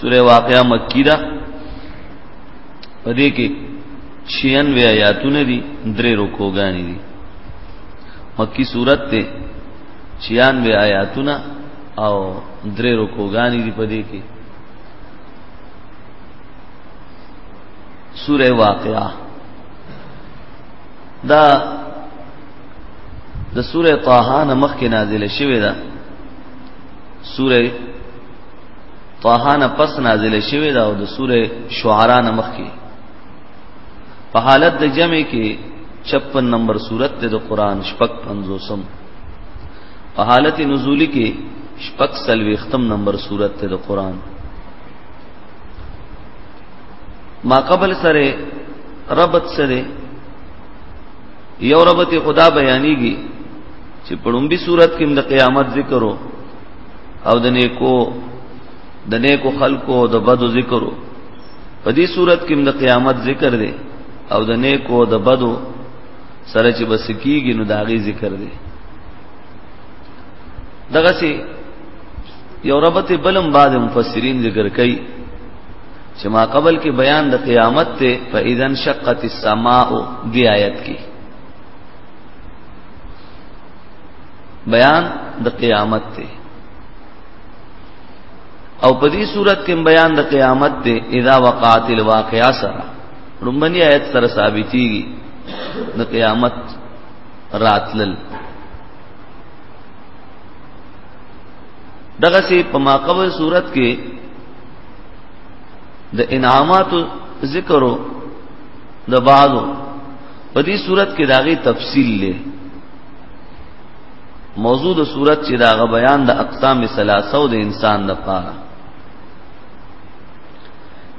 سوره واقعا مکی ده په دې کې 96 آیاتونه دي درې رکوګانی دي مکی صورت ته 96 آیاتونه او درې رکوګانی دي په دې کې سوره واقعا دا د سوره طه نه مخکې نازله شوې ده سوره طه نه پس نازل شوی دا او د سوره شعرا نه مخکې په حالت د جمع کې 56 نمبر سورت د قران شپږ 50 په حالت نزولی کې شپږ سلوي ختم نمبر سورت د قران ما قبل سره ربط سره یو ربط خدا بیانېږي چې پړومبي صورت کې د قیامت ذکرو او د نیکو د نیکو خلقو د بدو ذکر په دې صورت کې د قیامت ذکر دی او د نیکو د بدو سره چې بس کیږي نو داغي ذکر دی دغه سي یو ربط بلم بعد مفسرین ذکر کوي چې ما قبل کې بیان د قیامت ته فاذن شقت السماء دی آیت کې بیان د قیامت دی او په دې صورت کې بیان د قیامت دی اذا وقعت الواقعه سره رومبني آیت سره ثابتيږي د قیامت راتلل دغه سي په ماقبل صورت کې د انعامات ذکرو د بعضو په دې صورت کې داغي تفصیل لې موضوع د صورت چې دا غ بیان د اقسام ثلاثه او د انسان د پاره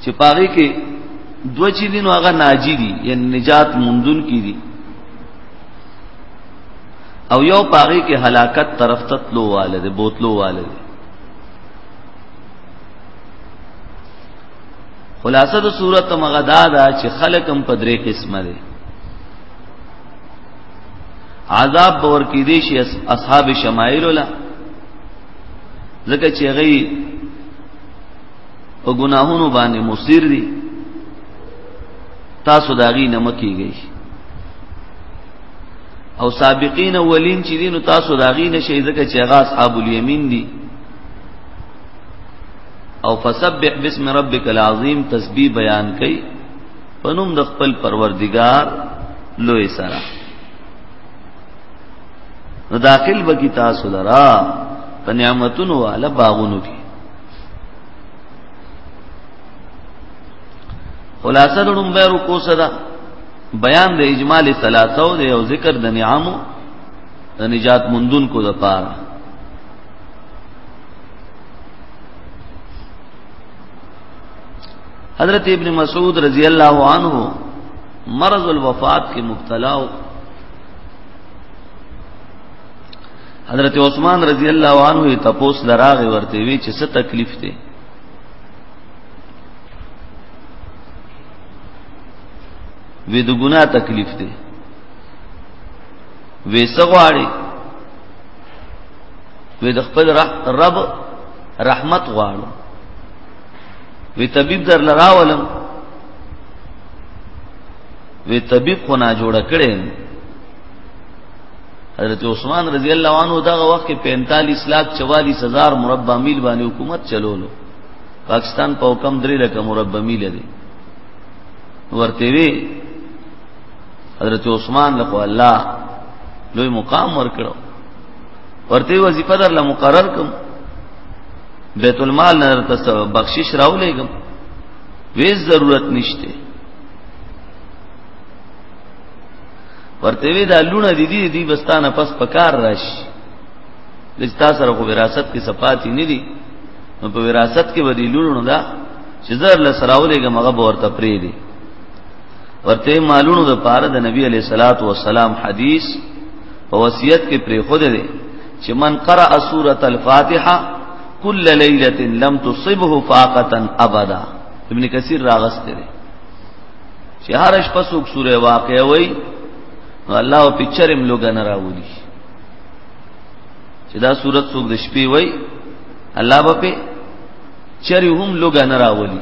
چې پاره کې دو چې دین هغه ناجی دي یعنی نجات مندون کی دي او یو پاره کې هلاکت طرف ته تلو والد بوتلو والد خلاصه د صورت مغدا دا چې خلقم پدری قسمه دي عذاب باور کې دي شي اصحاب شمائل ولا ځکه چې غي او ګناهونو باندې مصیر دي تاسو داغي نه مکیږئ او سابقین اولین چې دین تاسو داغي نه شي ځکه چې هغه اصحاب الیمین دي او فسبح بسم ربک العظیم تسبیح بیان کړي پنوم د خپل پروردگار لوی سره نو داخل بکی تاسو لرا په نعمتونو والا باغونو کې خلاصه لرم به رکو صدا بیان د اجمالی ثلاثه او د یو ذکر د نعامو د نجات مندون کو د پاره حضرت ابن مسعود رضی اللہ عنہ مرض الوفات کې مبتلا و حضرت عثمان رضی اللہ عنہ یې تپوس لراغه ورته وی چې څه تکلیف دی وی د ګناه تکلیف دی وی سغواړي وی د خپل رب رحمت غواړو وی طبيب در لراولم وی طبيب خو نه جوړ کړي حضرت عثمان رضی الله عنه دغه وخت کې 45 لک 44 هزار مربع میل باندې حکومت چلولو پاکستان په حکم درې لک مربع میل دی ورته وی حضرت عثمان له الله لوی مقام ورکړو ورته وظیفه در له مقرر کوم بیت المال نه درته بخشش راولېګم وې ضرورت نشته ورته وی دا لونه دي دي دي بستانه پس پکار راشي لستا سره خو وراثت کې صفاتی نه دي نو په وراثت کې بدیلونو دا چې زر لسراولېګم هغه ورته پری دي ورته مالونو د پاره د نبی علی صلوات و سلام حدیث په وصیت کې پرې خود دی چې من قرأ سورۃ الفاتحه کل ليله لم تصبه فاقه ابدا ابن کثیر راغست دی چې هر شپه څوک سوره واقع وای نو الله او پچرم لوګ نه راوړي چې دا صورت څوک د شپې وای الله به په چری هم لوګ نه راوړي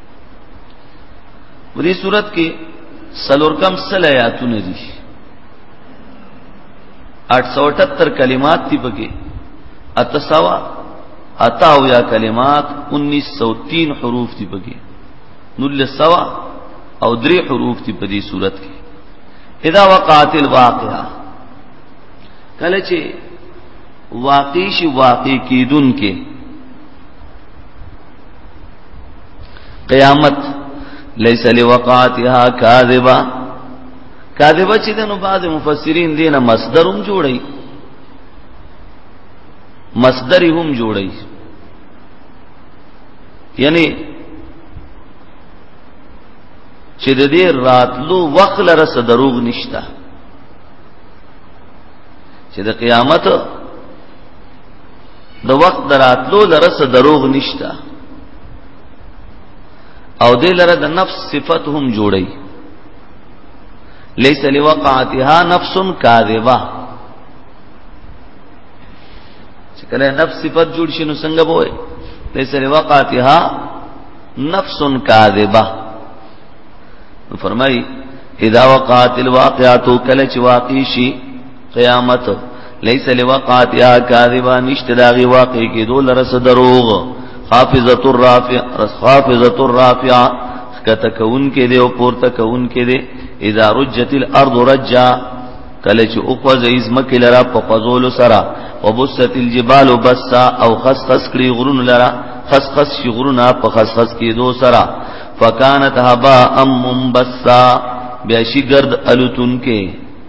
په دې صورت کې سلور کم سل آیاتونه دي 878 کلمات دي پکې اتسوا اتا او یا کلمات 1903 حروف دي پکې نل سوا او درې حروف دي په دې صورت کې اذا وقعت الواقعه کله چې واقع شي واقع کیدون کې قیامت لیس لوقاتها کاذبا کاذبا چې دنو بعض مفسرین دینه مصدر هم جوړي مصدر هم جوړي یعنی چې د دې راتلو وخت لره څه دروغ نشتا چې د قیامت د وخت دراتلو لرسه دروغ نشتا او دې لره د نفس صفت هم جوړي ليس لوقعتها نفس كاذبه چې کله نفس صفت جوړ شي نو څنګه بوي ليس لوقعتها نفس كاذبه فرمای اذا وقعت الواقعه کله چې واقع شي قیامت لیس لوقات یا کاذبا نشت داغي واقع کې دول رس دروغ حافظه الرافع حافظه الرافع کته کون کې دی او پورته کون کې دی اذا رجت الارض رجا کله چې او په زیز مکه لرا په فزول سرا وبست الجبال بسا او خس خس کړي غرون لرا خس خس شي غرونه په خس خس کې دو سرا فکانت هبا ام منبسا بیا شي گرد الوتن کې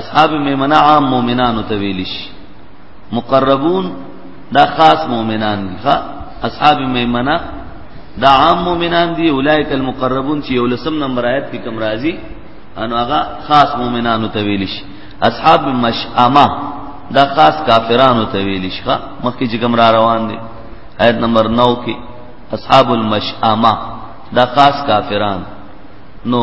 اصحاب میمنه عام مؤمنانو ته ویل شي مقربون دا خاص مؤمنان دي ښا اصحاب میمنه دا عام مؤمنان دي اولایک المقربون چې یو لسم نمبر آیت کې کوم راځي انو هغه خاص مؤمنانو ته ویل شي اصحاب مشامه دا خاص کافرانو ته ویل شي ښا مخکې چې کوم را روان دي آیت نمبر 9 کې اصحاب المشامه دا خاص کافران نو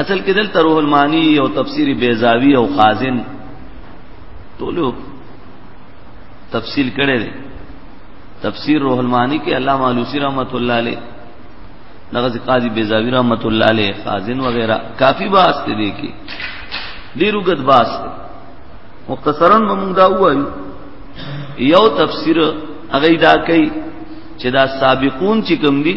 اصل کې دلته روح المانی او تفسیر بیزاوی او خازن ټول تفصیل کړي دي تفسیر روح المانی کې علامه علوسی رحمت الله علیه نغز قاضی بیزاوی رحمت الله علیه خازن وغیرہ کافی باس ته دي کې ډیرو غد باس مختصرا موږ دا وایو یو تفسیر هغه دا کوي چې دا سابقون چې کوم دي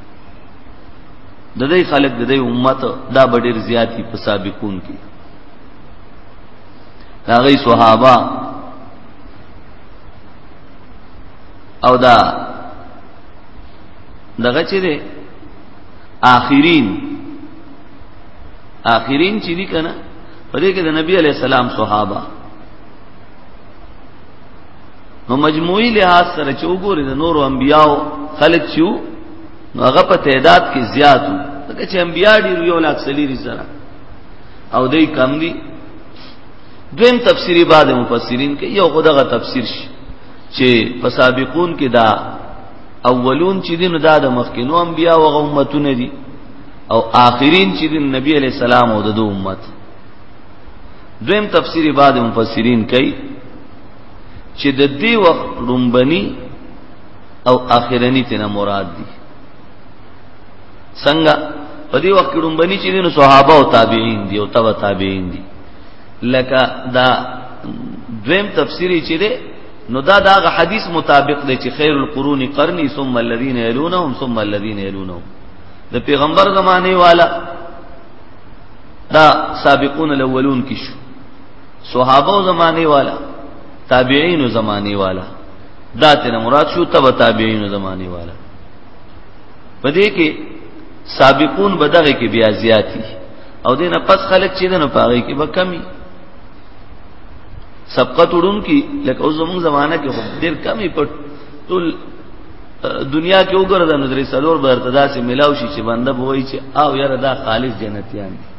د دې خلق د دې امت دا ډېر زیاتی په سابقون کې دا غي صحابه او دا دغه چې دي آخرین آخرین چې دي کنه په دې کې د نبی علی السلام صحابه نو مجموعي لحاظ سره چې وګوري د نورو انبیاو خلق شو نو هغه په تعداد کې زیات وو ځکه چې انبیا ډیر یو لاک سلیری سره او دای کم دي دویم تفسیری بعد مفسرین کې یو خدغه تفسیر شي چې په سابقون کې دا اولون چې دین دا د مخکینو انبیا او امتونه دي او آخرین چې دین نبی علی السلام او د امت دویم تفسیری بعد مفسرین کوي چې د دې وخت لومبني او اخرني تینا مراد دي څنګه په دې وخت کې لومبني چې دینو صحابه او تابعین دي او تبع تابعین دي لکه دا دویم تفسیری چې ده نو دا دا حدیث مطابق دی چې خیر القرون قرنی ثم الذين يلونهم ثم الذين يلونهم د پیغمبر زمانه والا دا سابقون الاولون کې شو صحابه زمانه والا تابعین زمانه والا دا تینا مراد شو تبع تابعین زمانه والا پدې کې سابقون بدغه کې بیا زیاتی او دینه پس خلک چې دنه پاږي کې به کمی سبقت وړون کی لکه اوس زموږ زمانہ کې خو ډیر کمی په ټول دنیا کې وګرځنه درې سلور برتدا سي ملاوي شي چې بنده بوي چې او یاره دا خالص جنتیان دي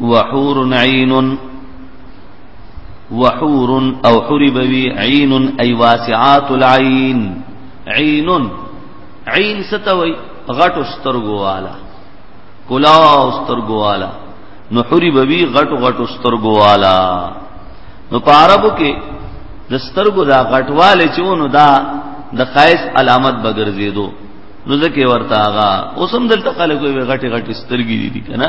وحور عین وحور او حربوی عین ای واسعات العین عین عین ستوي غټ سترګو والا کلا سترګو والا نو حربوی غټ غټ سترګو والا نو پاربو کې د سترګو دا غټواله چېونو دا د قیس علامت بغرزیدو نو ځکه ورته هغه اوسم دلته خلکو غټي غټي سترګې دي کنه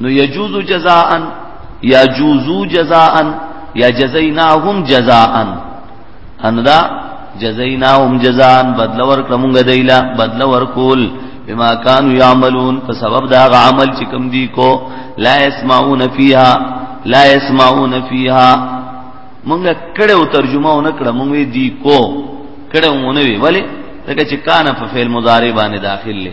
نو یجوز جزاء یا جوزو جزاء یا جزیناهم جزاء ان دا جزیناهم جزاء بدل ورکړه مونږ دیلا بدل ورکول بما كانوا يعملون په سبب دا عمل چې کوم دی کو لا يسمعون فيها لا يسمعون فيها مونږ کړه او ترجمه ونه کړه مونږ دی کو کړه ونه وی ولی ځکه چې کان په فعل مضارع باندې داخل لې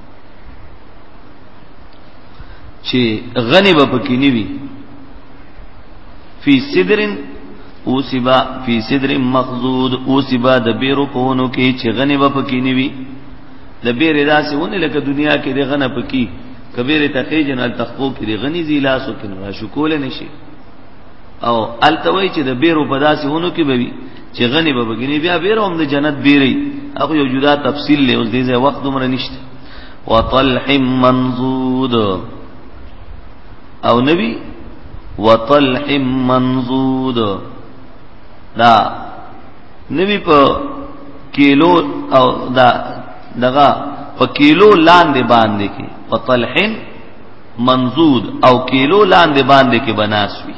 چې غنی به پکې نیوي فی صدرن اوسبا فی صدر مخضود اوسبا د بیرو په ونو کې چې غنی به پکې نیوي د بیر داسې ونه لکه دنیا کې د غنه پکې کبیر تقی جنال تخو کې د غنی زی لاسو کې نه شکول نشي او التوی چې د بیرو په داسې ونو کې بوي چې غني به بګنی بیا بیر هم د جنت بیری هغه یو جدا تفصیل له اوس دې ځای وخت عمر نشته وطلح منضود او نبی وطلح منضود دا نبی په کیلو او دا دغه په کیلو لاندې باندې کې وطلح منضود او کیلو لاندې باندې کې بناسوي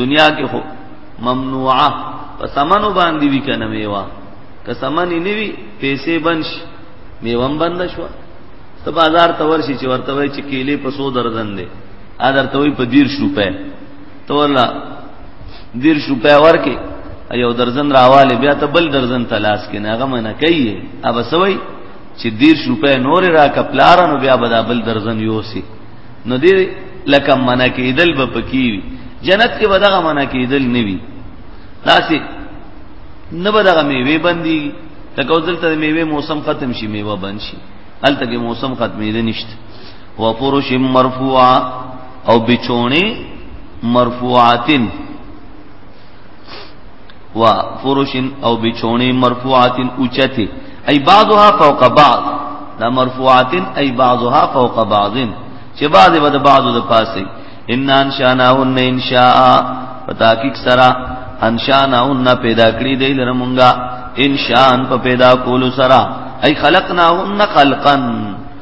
دنیا کې خو ممنوعه په سمنو باندې وی کنه میوا که سمن نه وی پیسې بنش میوم بند شو ته بازار ته ورشي چې ورته وای چې کیلې په 100 درزن دي ا درته وای په 10 روپے ته ولا 10 روپے ورکه یو درزن راواله بیا ته بل درزن تلاش کینه هغه منه کوي اب سوي چې 10 روپے نور را کپلارانو بیا بدابل درزن یوسی نو دې لکه منا کېدل به پکې وي جنت کې به دغه منا کېدل نه وي داسې نه به دغه میوه بندي لکه دلته میوه موسم ختم شي میوه بند شي هلته کې موسم ختمېده نشته وفرش مرفوعه او بچونه مرفوعاتن و فرش او بچونه مرفوعات اوچته ای بعضها فوق بعض دا مرفوعات ای بعضها فوق بعض چې بعض به د بعضو د پاسه ان ان شانهن ان شاء په تحقیق سره ان شانهن پیدا کړی دی لره مونږه ان شان په پیدا کولو سره ای خلقناهن خلقا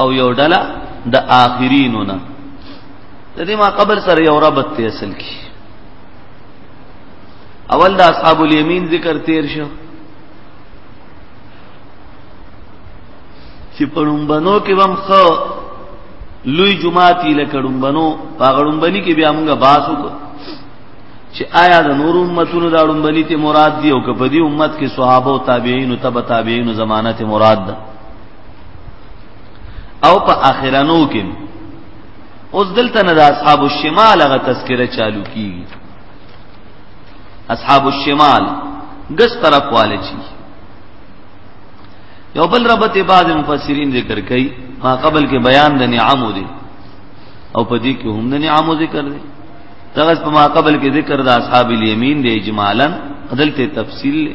او یو ډله د آخرینو نه د دې ما قبل سره یو ربط ته اصل کی اول د اصحاب الیمین ذکر تیر شو چې پړمبنو کې هم خو لوی جماعتي لکړمبنو پاغړمبني کې بیا موږ باسو کو چې آیا د نور امتونو د اړمبني ته مراد دی او کپدی امت کې صحابه او تابعین او تبع تابعین زمانه ته مراد ده او په اخرانو کې اوس دلته نه د اصحاب الشمال هغه تذکره چالو کیږي اصحاب الشمال ګس طرف والے چی یو بل ربط بعض مفسرین ذکر کوي ما قبل کې بیان د نعمو دي او په دې کې هم د نعمو ذکر دي دغه په ما قبل کې ذکر د اصحاب الیمین دی اجمالا عدالت تفصیل له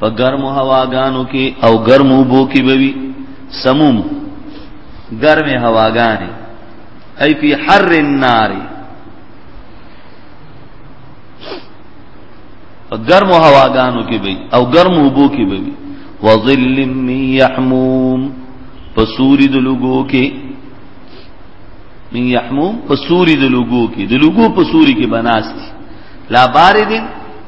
په ګرمو هواګانو کې او ګرمو بو کې بوي سموم ګرمه هواګانې اي په حر النار په ګرمو هواګانو کې بوي او ګرمو بو کې بوي وظل من يحموم په سوري د لوګو کې من يحموم په سوري د لوګو کې د لوګو په سوري کې بناستي لا باردن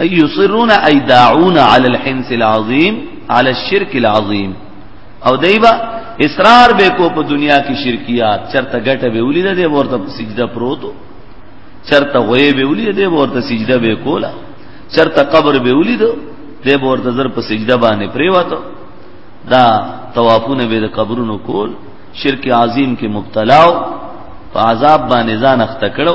یصرون ایداعون علی الحنس العظیم علی الشرک العظیم او دایبا اصرار به کو په دنیا کې شرکیات چرته ګټه به ولید دی ورته سجده پروتو چرته غوی به ولید دی ورته سجده به کولا چرته قبر به ولید دی ورته زر په سجده باندې پریواتو دا طوافونه به د قبرونو کول شرک عظیم کې مبتلا او په عذاب باندې ځان اخته کړو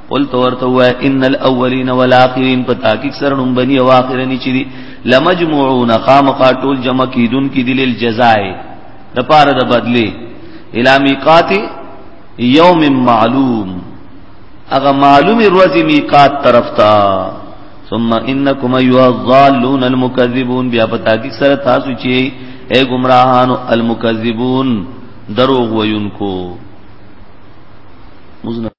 قل تو ورته و ان الاولین والاخرین په تحقیق سره نوم بنی او اخرنی چې دي لمجموعون خامقا ټول جمع کیدون کی دي لیل جزای د پاره د بدلی الی میقات یوم معلوم اغه معلوم روزی میقات طرف تا ثم انکم ایها الضالون المکذبون بیا په تحقیق سره تاسو چې اے گمراهان المکذبون دروغ وینکو مزنه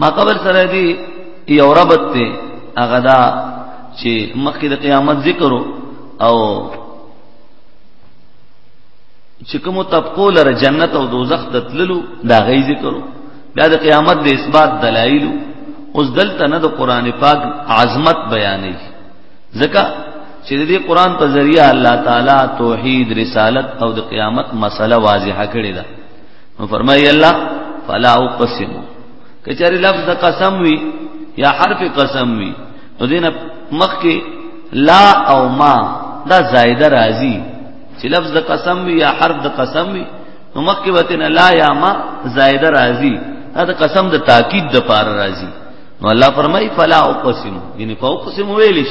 ما قبر سره دی یو ربط ته هغه دا چې مخکې د قیامت ذکر او چې کوم طبقو لره جنت او دوزخ ته تللو دا غي ذکر بیا د قیامت د اثبات دلایل اوس دلته نه د قران پاک عظمت بیانې ځکه چې د دې قران په ذریعہ الله تعالی توحید رسالت او د قیامت مسله واضحه کړې ده نو فرمایي الله فلا اقسم کچاري لفظ د قسم وي یا حرف قسم وي نو دین مخ کې لا او ما دا زائده راځي چې لفظ د قسم وي یا حرف د قسم وي نو مخ کې وته نه لا یا ما زائده راځي دا د قسم د تاکید د پار راځي نو الله فرمای فلا اقسم یعنی فوقسم ویلش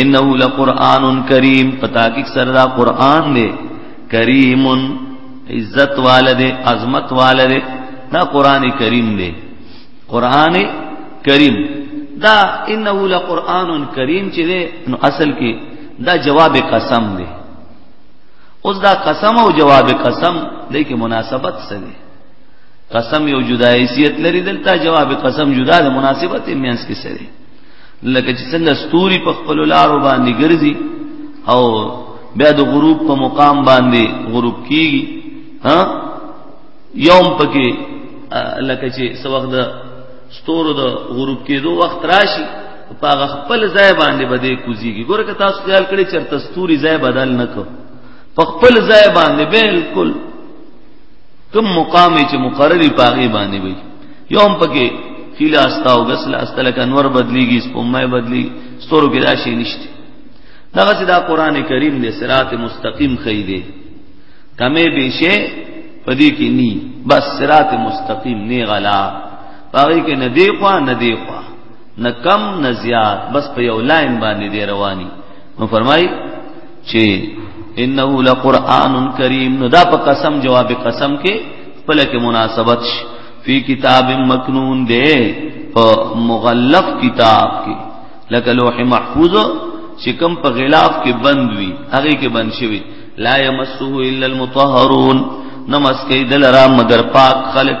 انه لقران کریم پتا کی سر دا قران دے کریم عزت والده عظمت والده دا قران کریم دے قران کریم دا انه لقران کریم چې دے نو اصل کې دا جواب قسم دے اوس دا قسم او جواب قسم دې کې مناسبت څه دے قسم یو جدا حیثیت لري دلته جواب قسم جدا د مناسبت مینس کې سره لکه چې څنګه ستوري په خپل لارو باندې ګرځي او بیا د غروب په مقام باندې غروب کیږي ها یوم پکې لکه چې څو وخت د ستورو د غروب کېدو وخت راشي په خپل ځای باندې بده کوزيږي ګوره که تاسو خیال کړئ چې تستوري ځای بدل نکو په خپل ځای باندې بالکل کوم مقام چې مقرری پاغي باندې وي یوم پکې خیله استاو غسل استلک انور بدلیږي سپمه بدلی ستورو کې راشي نشته دغه چې دا قران کریم دې صراط مستقیم خې دې کمه به شي پدې کې ني بس صراط مستقیم نه غلا پاغي کې نه دی خوا نه دی خوا نه کم نه زیات بس په یو لاین باندې دی رواني نو فرمای چې انه لقران کریم نو دا په قسم جواب قسم کې خپل کې مناسبت شي فی کتاب مکنون دے په مغلق کتاب کې لکه لوح محفوظ چې کوم په غلاف کې بند وي هغه کې بند شوی لا یمسه الا المطهرون نمس کې دلرا مگر پاک خلق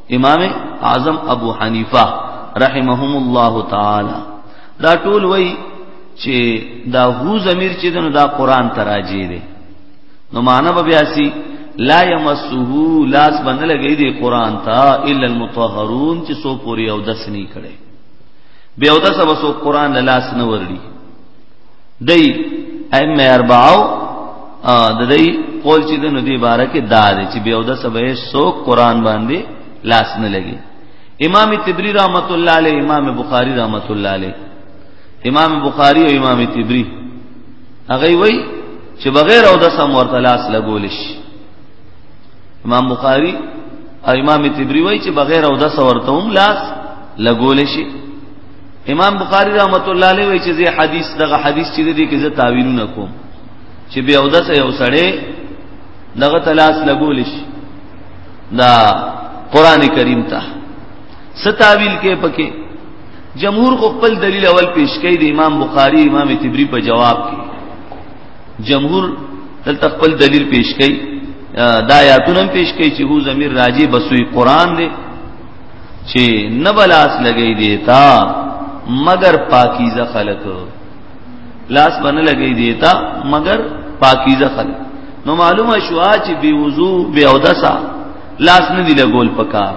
امام اعظم ابو حنیفه رحمهم الله تعالی دا ټول وای چې دا هو ضمیر چې دنو دا قران تراجی دی نو معنا به بیاسی لا یمسه لاس باندې لګی دی قران ته الا المطهرون چې سو پوری او دس نه کړي به او دس وسو قران لاس نه ورړي دی ائمه اربعو د دې قول چې د نو دی باره کې دا دی چې بیا د سبه سو قران باندې لاس نه لګي امام تبری رحمت الله علیه امام بخاری رحمت الله علیه امام بخاری او امام تبری هغه وی چې بغیر او د سم ورته لاس لګول شي امام بخاری او امام تبری وی چې بغیر او د سم ورته هم لاس لګول شي امام بخاری رحمت الله علیه وی چې زه حدیث دغه حدیث چې دی کې زه تعویلونه کوم چې بیا ودسه یو سړی دغه تلاش لګول شي دا قران کریم ته ستاویل کې پکې جمهور خو خپل دلیل اول پیش کړي د امام بخاری امام تبری په جواب کې جمهور دلته خپل دلیل پیش کړي دا آیاتونه پیش کړي چې هو زمير راجی بسوی قران دی چې نه بلاس لګی دیتا مگر پاکیزه خلق لاس باندې لګی دیتا مگر پاکیزه خلق نو معلومه شو چې بی وضو بی اودسا لاس نه دی لګول پکار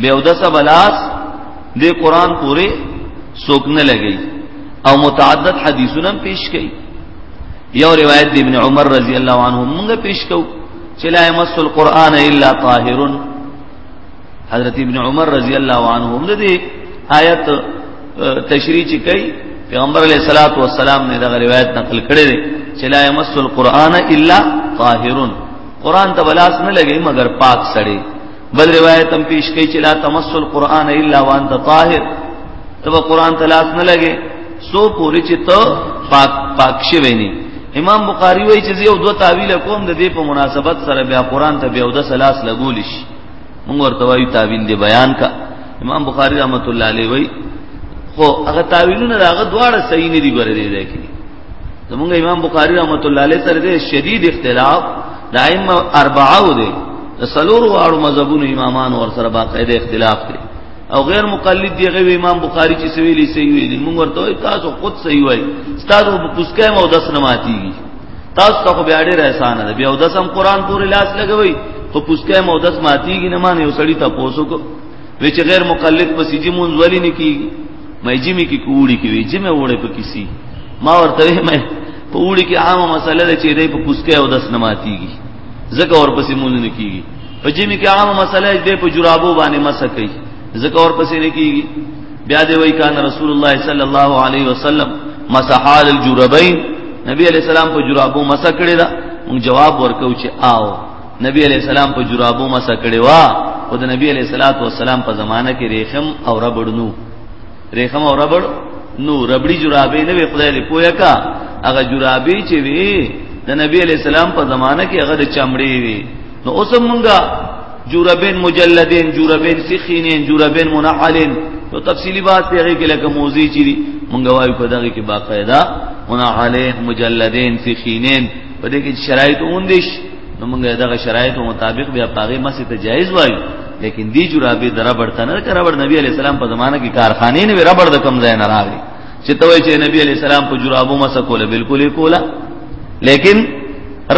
بی اودسا بلاس د قران پورې سوک نه لګی او متعدد حدیثونه پیش کړي یو روایت دی ابن عمر رضی الله عنه موږ پیش کوو چې لا يمس القرآن الا طاهر حضرت ابن عمر رضی الله عنه هم دې آیت تشریح چي کوي پیغمبر علیہ الصلوۃ والسلام نے دا روایت نقل کړی دی چې لا يمس القرآن الا طاهر قرآن ته بلاس نه لګي مگر پاک سړی بل روایت هم پیش کوي چې لا تمسل قران الا وانت طاهر ته قران تلاش نه لګي سو پوری چې ته پاک پاک شوی نه امام بخاری وایي چې یو دوه تعویل کوم د دې په مناسبت سره بیا قران ته بیا د سلاس لګول شي موږ ورته وایو تعویل دی بیان کا امام بخاری رحمت الله علیه وایي خو هغه تعویلونه هغه دواړه صحیح نه دي ګره دي ځکه زمونږ امام بخاری رحمت الله علیه سره دې شدید اختلاف دائم اربعه دې سلور واړو مذهبونو امامانو ور سره باقاعده اختلاف دې او غیر مقلد دی غوی امام بخاری چې سویلی سی ویلی موږ ورته تاسو خود صحیح وای تاسو په پوسکه مو داس نه ماتیږي تاسو ته خو بیا ډیر احسان ده بیا داسم قران پورې لاس لګوي په پوسکه مو داس ماتیږي نه مانه وسړی تاسو کو وچ غیر مقلد په سجی مونږ ولی نه کیږي مې جمی کې کوړی کې وی جمه وړه په کسی ما ورته مې په وړي کې عامه مسله ده چې دې په کوسکه او دس نماتيږي زکه اور پسې مونږ نه کیږي په جمی کې عامه مسله دې په جرابو باندې مسه کوي زکه اور پسې نه کیږي بیا دې وای کان رسول الله صلی الله علیه وسلم مسحال الجربین نبی علیہ السلام په جرابو مسه کړی دا مونږ جواب ورکو چې آو نبی علیہ السلام په جرابو مسا کړي وا او د نبی علیہ الصلات والسلام په زمانہ کې ریخم او ربړ نو ریخم او ربړ نو ربړي جرابې نه وي خدای دې پوهه کا هغه جرابې چې وي د نبی علیہ السلام په زمانہ کې هغه د چمړې وي نو اوس مونږه جوربین مجلدین جوربین سخینین جوربین منعلین نو تفصیلی بات ته هغه کې لکه موزی چي مونږ وایو په دغه کې باقاعده منعلین مجلدین سخینین په دې کې شرایط اوندش نو موږ دغه شرایط مطابق بیا پاغه مسجد ته جایز وایو لیکن دی جرابې د ربړ تنه د ربړ نبی علی السلام په زمانه کې کارخانه نه ربړ د کم ځای نه راغی چې ته وایې چې نبی علی السلام په جرابو مسه کوله بالکل کوله لیکن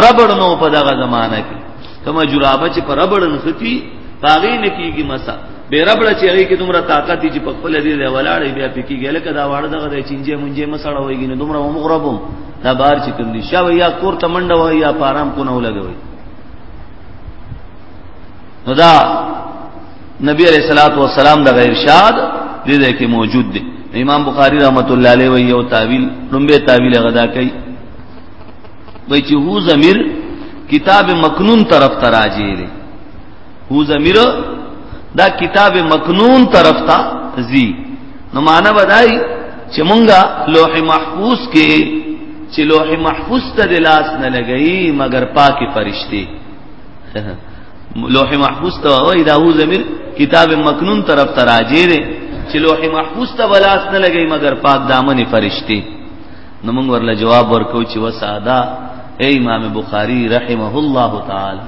ربړ نو په دغه زمانہ کې کما جرابه چې پر ربړ نختی پاغې نه کیږي مسا به ربړ چې هغه کې دومره طاقت چې په خپل دې ولاړې بیا پکې ګل کدا واړه دغه چنجه مونږه مسړه وایي نو دومره مغربم دا بار چې کوم دي شاو یا کور ته منډه وای یا پارام کو نه ولګوي نو دا نبی علیہ الصلوۃ والسلام د غیر شاد دې دې کې موجود دي امام بخاری رحمت الله علیه وی یو تعویل لومبه تعویل غدا کوي وای چې هو ضمیر کتاب مکنون طرف تراجی لري هو ضمیر دا کتاب مکنون طرف ته زی نو معنا بدای چې مونږه لوح محفوظ کې چې لوح محفوظ ته د لاس نه لګئی مگر پاکي فرشتي لوح محفوظ ته وای دا هو ضمیر کتاب مکنون طرف ته راځي دی چې لوح محفوظ ته بلاس نه لګي مگر پاک دامن فرشتي نو موږ ورله جواب ورکو چې وساده اے امام بخاری رحمه الله تعالی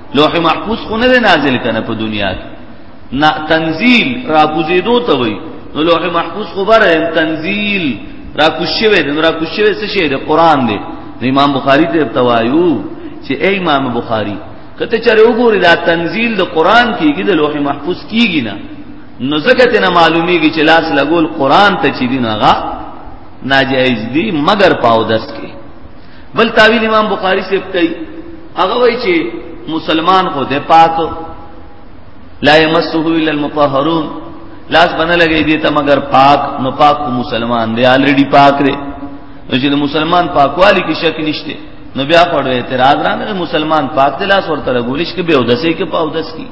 لوح محفوظ خو نه نازل کنه په دنیا کې نا تنزیل را کوزیدو ته وای نو لوح محفوظ خو بره تنزیل را کوشوي د را کوشوي څه شی د قران دی امام بخاری ته توایو چې اے امام بخاری کته چره وګوري دا تنزیل د قران کیږي د لوح محفوظ کیږي نه نو زکه ته معلومیږي چې لاس لګول قران ته چي دي نه غا ناجایز دي مگر پاو دس کې بل تعویل امام بخاری سے کوي هغه وایي چې مسلمان خو د پاک لا یمسه الا المطهرون لاس بنه لګی دی ته مگر پاک نو پاک مسلمان دی الریډي پاک دی نو چې مسلمان پاکوالی کې شک نشته نو بیا پړو اعتراض را نه مسلمان پاک دی لاس ورته لګولیش کې به اودسې کې په اودس کې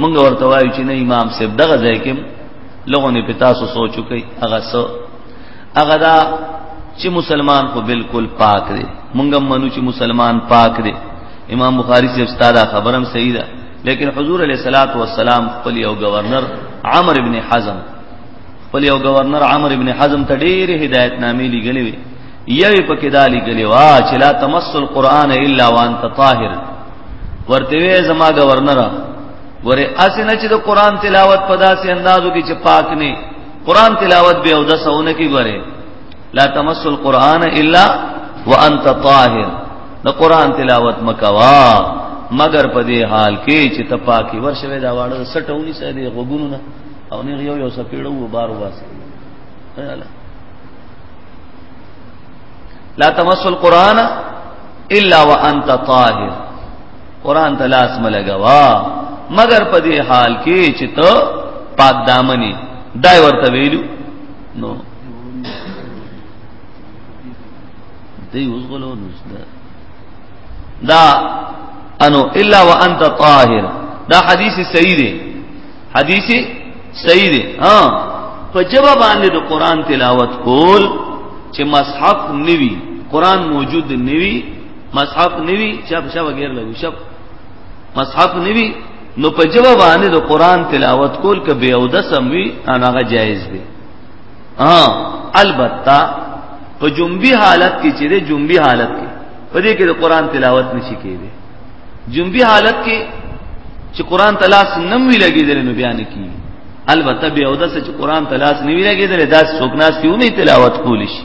مونږ ورته وایو چې نه امام صاحب دغه ځای کې لغونه پتا سو سوچو کوي هغه سو هغه دا چې مسلمان خو بالکل پاک دی مونږ منو چې مسلمان پاک دی امام بخاری سے استاد خبرم صحیح ده لیکن حضور علیہ الصلات والسلام خپل یو گورنر عمرو ابن حزم خپل یو گورنر عمرو ابن حزم ته ډېر هدایت نامې لګلې وي یوې پکې دالي غلې وا چې لا تمس القرآن الا وانت طاهر ورته وې زما گورنر وره اسنه چې د قرآن تلاوت په داسې اندازو کې چې پاک نه قران تلاوت به او د سونه کی غره لا تمس القران الا وانت طاهر د قران تلاوت مکوا مگر په دې حال کې چې ته پاکي ورشوي دا واړه سټونی سره دی غوګونو نه او نه یو یو سپیړو و بار واسه لا تمس القران الا وانت طاهر قران ته لاس ملګوا مگر په دې حال کې چې ته پاک دامنې دای ورته ویلو نو دی اوس غلو نو دا انو الا وانت طاهر دا حدیث صحیح دی حدیث صحیح دی ها په جواب باندې د قران تلاوت کول چې مصحف نیوی قران موجود نیوی مصحف نیوی چپ شا وغیر لګو شپ مصحف نیوی نو په جواب باندې د قران تلاوت کول ک به او د سموي هغه جایز دی ها البته په جنبي حالت کې چې د جنبي حالت کې په دې کې د قران تلاوت نشي کېږي جنبي حالت کې چې قران تلاس نم وی لګیدل نو بیان کی البته به او د چې قران تلاس نیوی لګیدل دا څوک ناس کیو نه تلاوت کول شي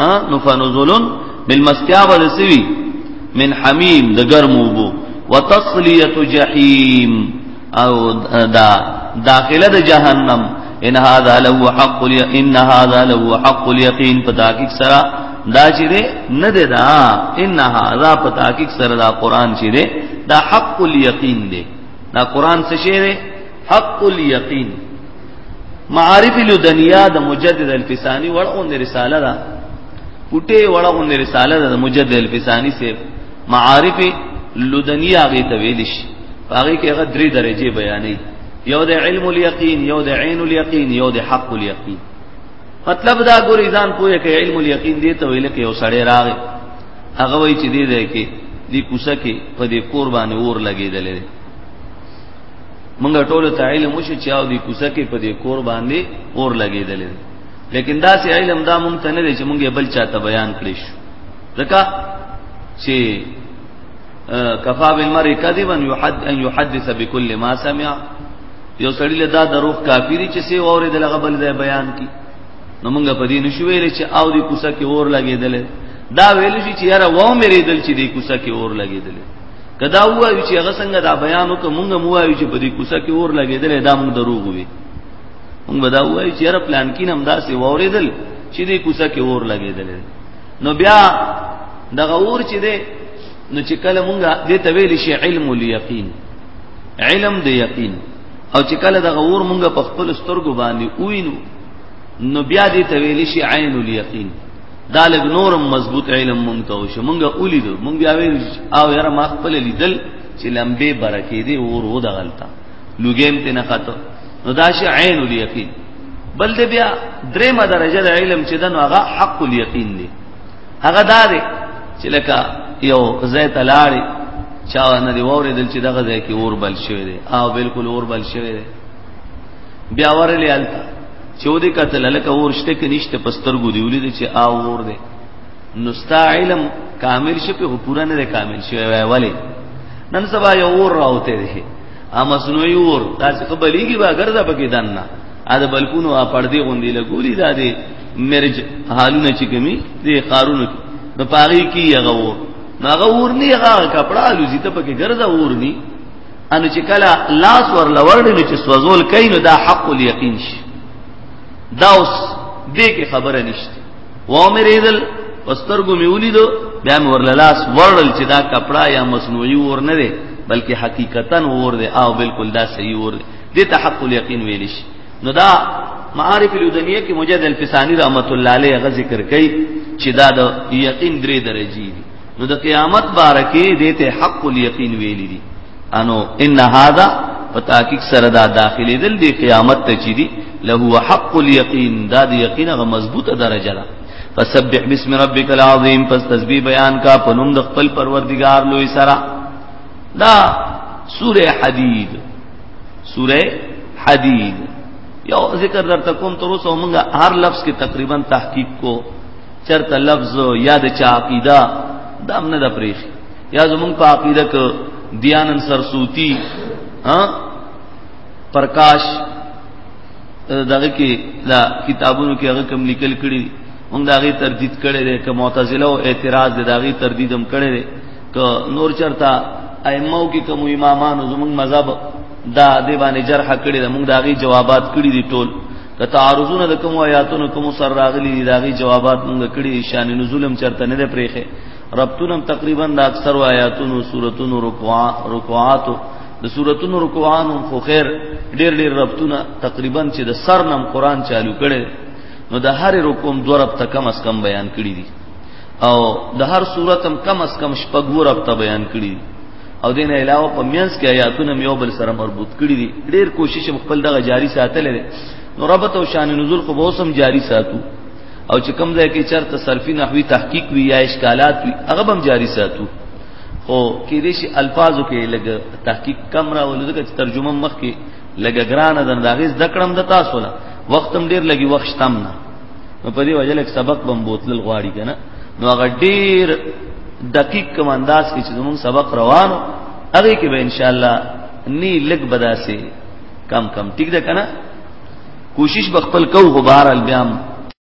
ها نو فنزلن بالمستیا ورسوي من حمیم د ګرمو بو وتصلیه جهنم او دا داخله د جهنم ان هذا لو حق ان هذا لو حق اليقين پتاکیک سرا دا چې ده نه ده دا ان هذا پتاکیک سرا دا قران چې ده دا حق اليقين ده دا قران څه شی ده حق اليقين معارف الدنیا د مجدد الفسانی ورغون رساله ده کوټه ورغون رساله ده مجدد الفسانی سے معارف لدنیا غي تویل شي هغه کې هغه درې درجه بیانې یو د علم الیقین یو د عین الیقین یو د حق الیقین مطلب دا ګورې ځان پوهه کې علم الیقین دی ته ویل کې یو سړی راغی هغه وای چې دی دی کې دی کوسه کې په دې قربان اور لګیدلې موږ ټول ته علم وشو چې او دې کوسه کې په دې کور باندې اور لګېدل لیکن دا سي علم دا مونږ ته نه دی چې مونږ بل چاته بیان کړی شو ځکه چې کفا بالمرء کذبا يحد ان يحدث بكل ما سمع یو سړی له دا دروغ کافری چې سی اورې د لغه بل ځای بیان کی نو مونږ په دې نشو ویل چې او دې کوسه کې اور لګېدل دا ویل چې یاره و مې ریدل چې دې کوسه کې اور لګېدل کدا وایو چې هغه څنګه دا بیان وکړو مونږ مو وایو چې په دې کوڅه کې اور لګیدل دا مونږ دروغ وي مونږ به دا وایو چې هر پلان کې هم دا سی وریدل چې دې کوڅه کې اور لګیدل نو بیا دغه اور چې دې نو چې کله مونږ دې ته ویل شي علم الیقین علم دې یقین او چې کله دغه اور مونږ په خپل سترګو باندې وینو نو بیا دې ته ویل شي عین الیقین دا لګ نورم مضبوط علم مونږ ته وشو مونږه ولیدو مونږ بیا ویل او یاره ما خپل لیدل چې لمبه برکې دي اور و دغلتا لګیم ته نه خاطر نو دا شی عین الیقین بل دې بیا درېمه درجه د علم چې دنو هغه حق الیقین دی هغه دا دی چې لکه یو زیت لاړې چا نه دی وره دل چې دغه ځای کې اور بل شوی دی او بالکل اور بل شوی دی بیا ورلې الته چې ودی قتل لکه ورشته کې نشته پسترګو دی ولید چې آ ور دی نو ستا علم کامل شي په پورا نه کامل شي ولی نن سبا یو ور راوته دی ا مصنوعي ور تاسو قبليږي با ګرځه پکې دنه ا د بلکونو ا پردي غوندي لګولي دا دی مرج حالونه چې کمی دی قارون نو پاغي کی هغه ور نو هغه ور نه هغه کپڑا لوزي ته پکې ګرځه ور نه انو چې کله لاس ور لورډ نو چې سوزول کین دا حق الیقین شي دا اوس دې کې خبره نشته و عمر ایدل واسترګو می ولیدو بیا مې ورل لاس ورل چې دا کپڑا یا مصنوعي ور نه دی بلکې حقیقتا ور دی او بالکل دا صحیح ور دی دې ته حق الیقین ویل شي نو دا معارف الودنیه کې مجد الفسانی رحمت الله علیه غ ذکر کوي چې دا د یقین درې درجه دي نو د قیامت بارکه دې ته حق الیقین ویل دي انو ان هاذا پتاکیک سره دا داخلي دل دې قیامت ته چي دي له حق الیقین دا دې یقین غ مضبوطه درجه ده فسبح بسم ربک العظیم پس تسبیح بیان کا پنوم د خپل پروردگار لوی سره دا سوره حدید سوره حدید یو ذکر در تکوم تر اوسه موږ هر لفظ کې تقریبا تحقیق کو چرته لفظ یا د چا عقیده دا هم نه د پریخ یا زمونږ په عقیده کې دیانن سرسوتی ها پرکاش دغه کې دا کتابونو کې هغه کوم لیکل کړي موږ دا غي تردید کړي دي که معتزله او اعتراض دي دا غي تردید هم کړي دي که نور چرتا ائمه کې کوم امامانو زموږ مذهب دا دی باندې جرح کړي دي موږ دا غي جوابات کړي دي ټول که تعارضونه د کوم آیاتونو کوم سر راغلي دي داغي جوابات مونږ کړي شان نزولم چرته نه پرېخه ربطونم تقریبا د اکثر آیاتونو سوراتونو رکوع رکوعات د سوراتونو رکوعانو خو خیر ډېر ډېر ربطونه تقریبا چې د سر نم قران چالو کړي نو د هر رکوم دو رب ته کم اس کم بیان کړي دي او د هر سورتم کم اس کم شپږ رب ته بیان کړي دي او دین علاوه په مینس کې آیاتونه یو بل سره مربوط کړي دي ډېر کوشش خپل دغه جاری ساتل دي نو ربط او شان نزول خو به سم جاری ساتو او چې کوم ځای کې چرته صرفي نحوي تحقیق وي یا اشکالات وي هغه هم جاری ساتو خو کې دې شي الفاظو کې لګ تحقیق کم را ولې ځکه ترجمه مخ کې لګ ګران ده دا غیز دکړم د تاسو له وختم ډیر لګي وخت تم نه نو په دې وجه لک سبق بم بوتل غواړي کنه نو هغه ډیر دقیق کوم انداز کې چې موږ سبق روانو هغه کې به ان شاء الله نی لګ بداسي کم کم ټیک ده کنه کوشش بخپل کو غبار البیام